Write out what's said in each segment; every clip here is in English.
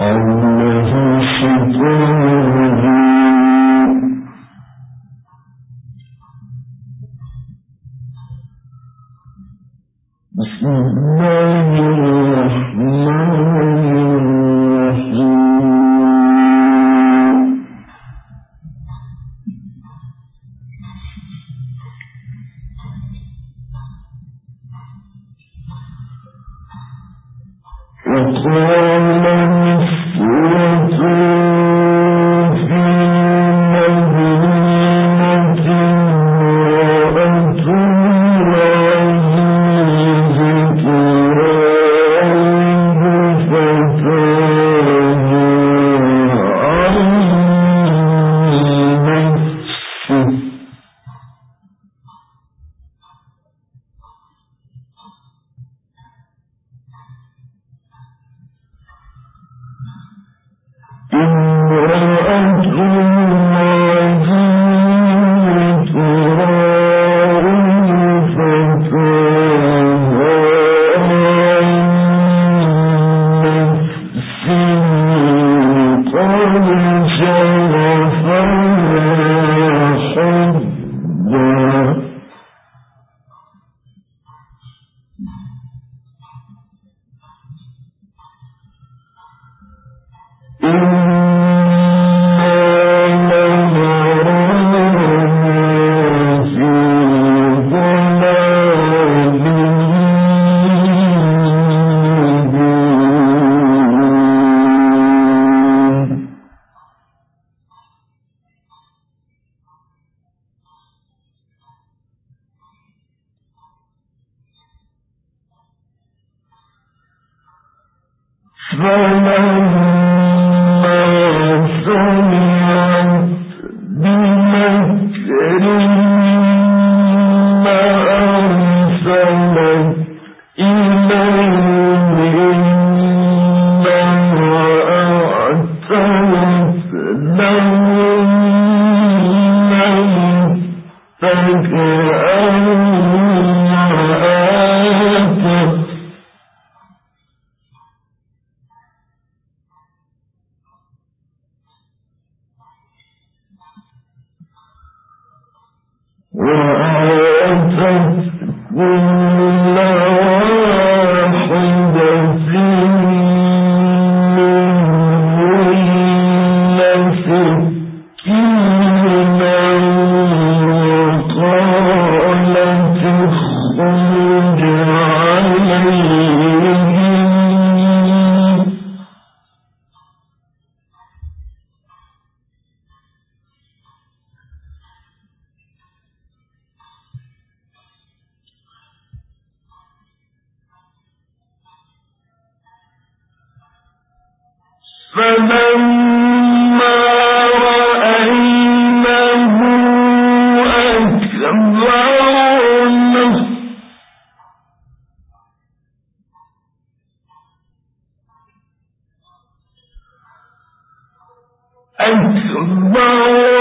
أن Slow أكبر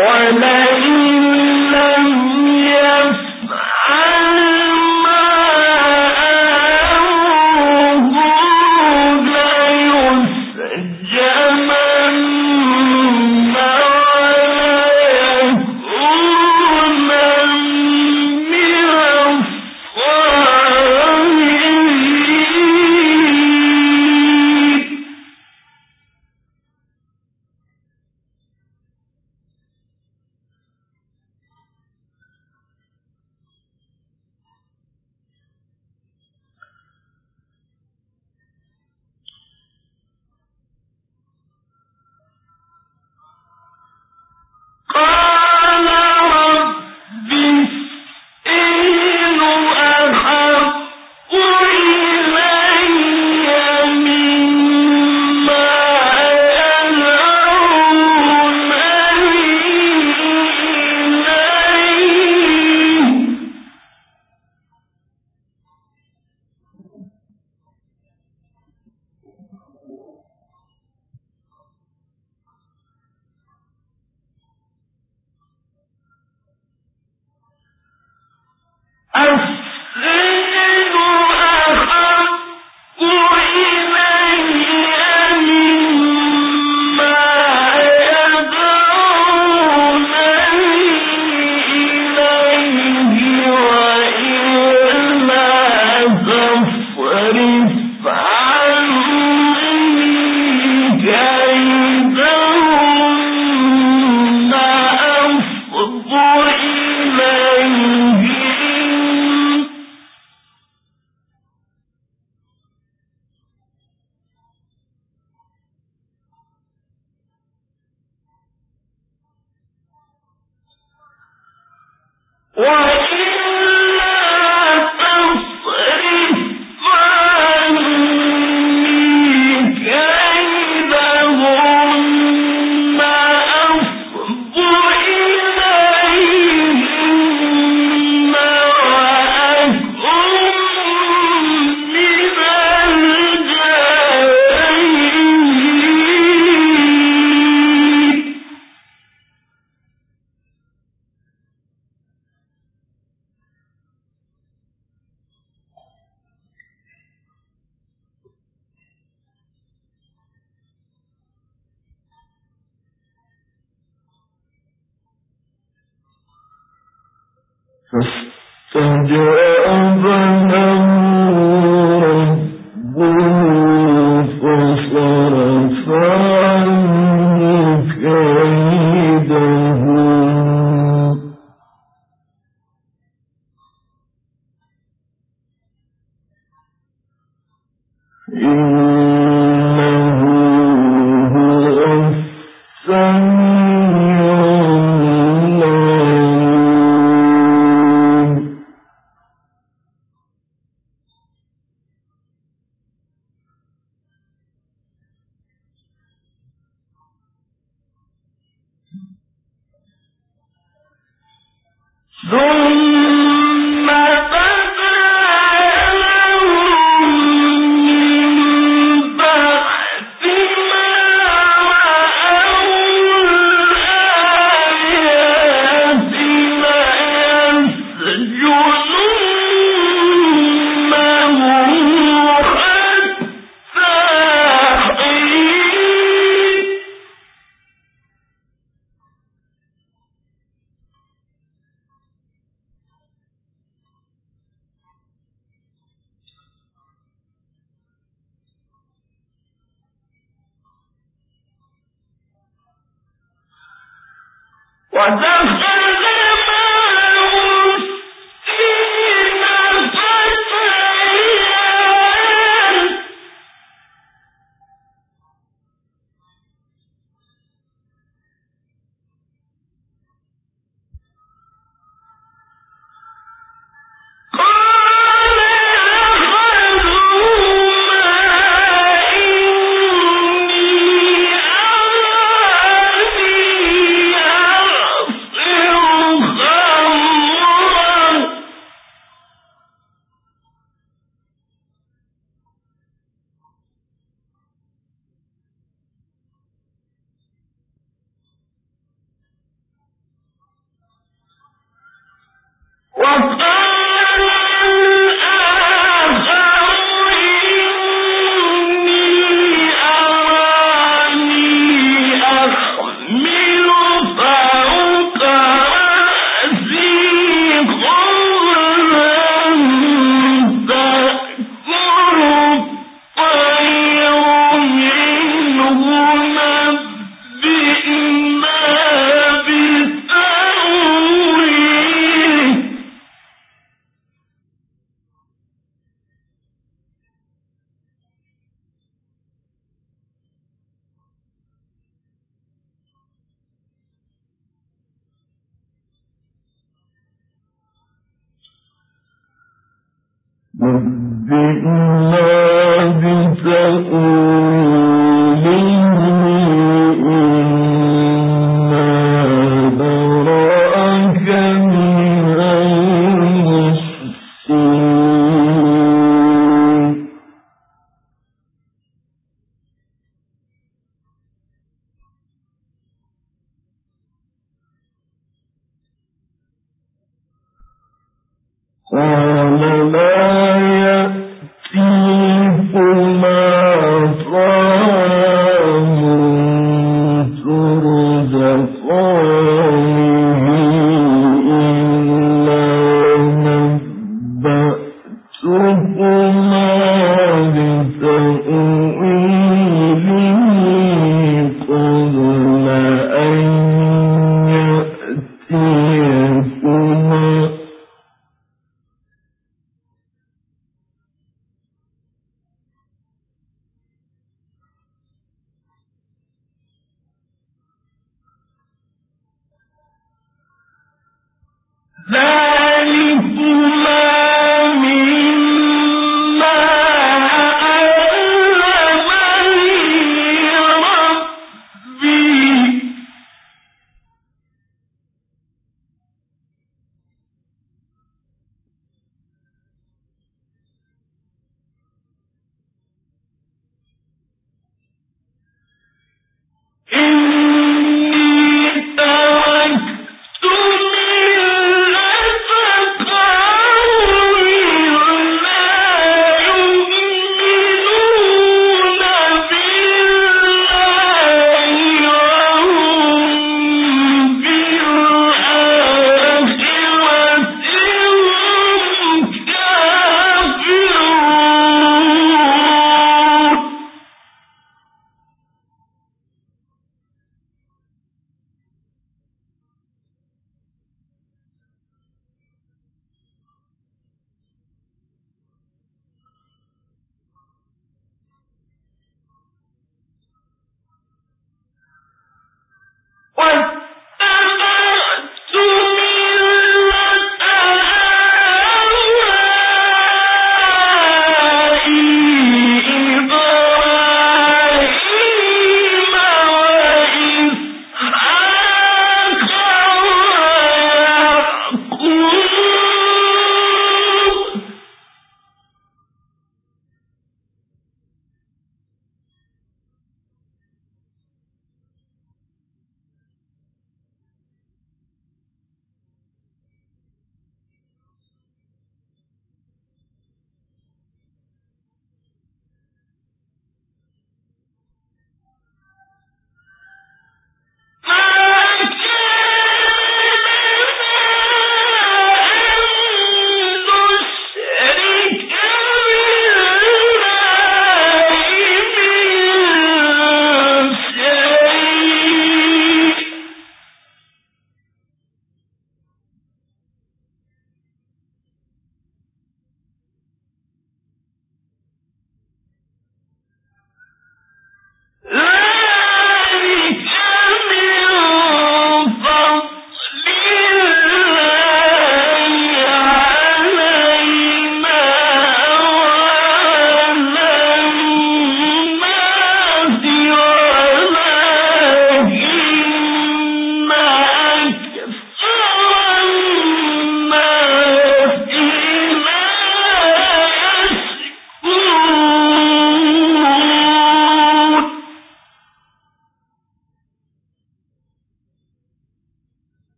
Or أخذوا ثم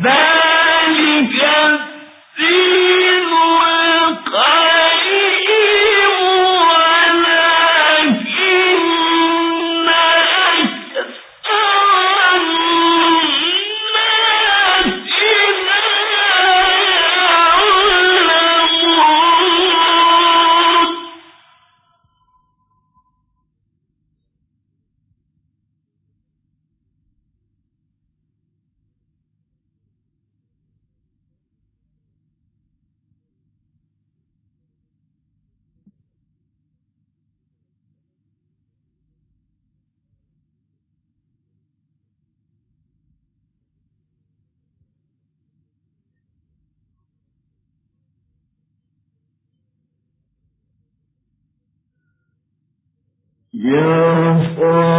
يا Yeah. Oh,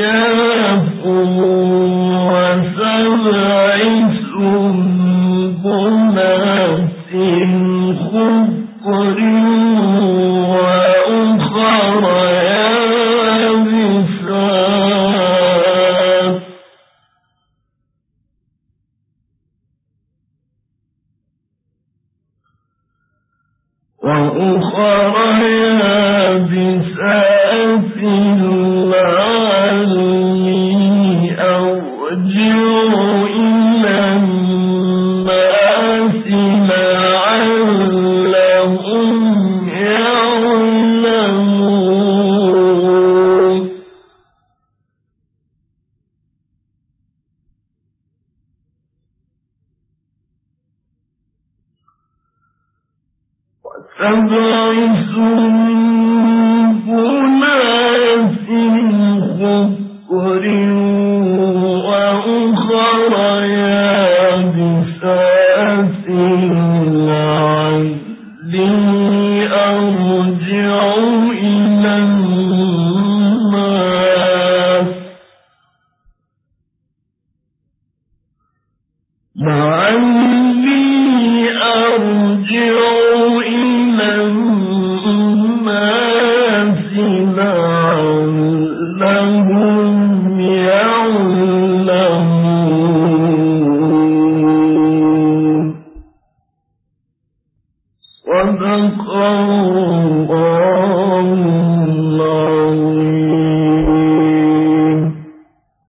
جاء أبعث